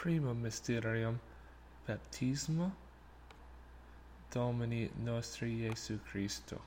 primum mysterium baptismo Domini nostri Iesu Christo.